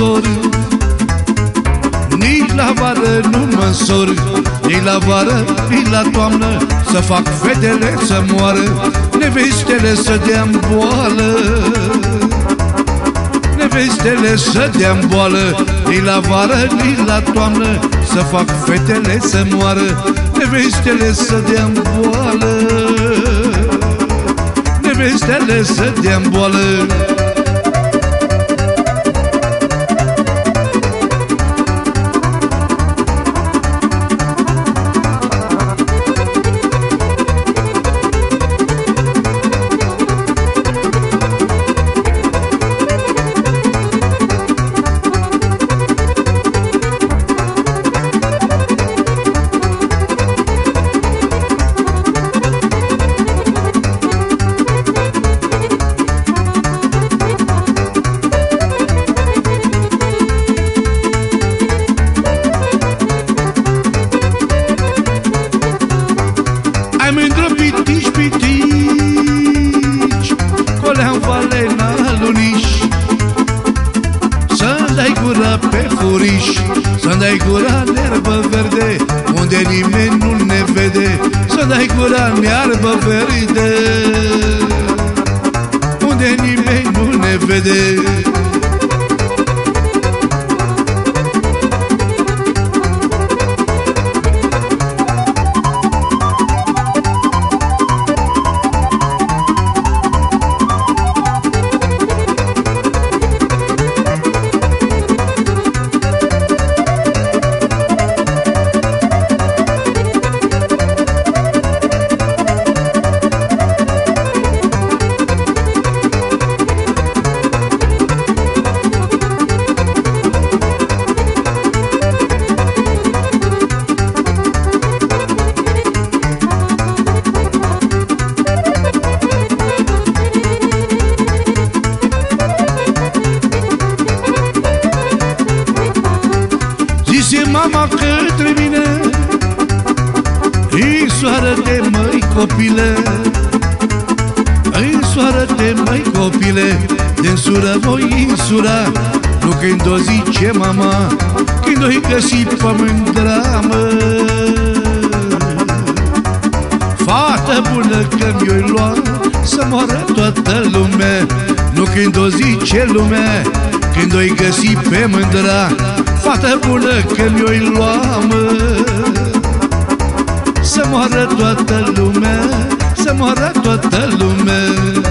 măsor Nici la vară nu mă însor Nici la vară, nici la toamnă Să fac fetele să moară Nevestele să dea boală. Nevestele să dea boală Nici la vară, nici la toamnă Să fac fetele să moară Nevestele să dea boală. Nevestele să dea boală gura în erbă verde Unde nimeni nu ne vede. Să-mi dai gura în erbă verde Unde nimeni nu ne vede Zise mama către mine. Însoară-te măi copile. Însoară-te măi copile. Din sură voi insura Nu când o zice mama Când o-i găsi pămândra mă Fată bună că mi-o lua Să moară toată lumea. Nu când o zice lumea Când o-i găsi pe mândra Fată bună că mi-o lua mă. Să moară toată lumea Să moară toată lumea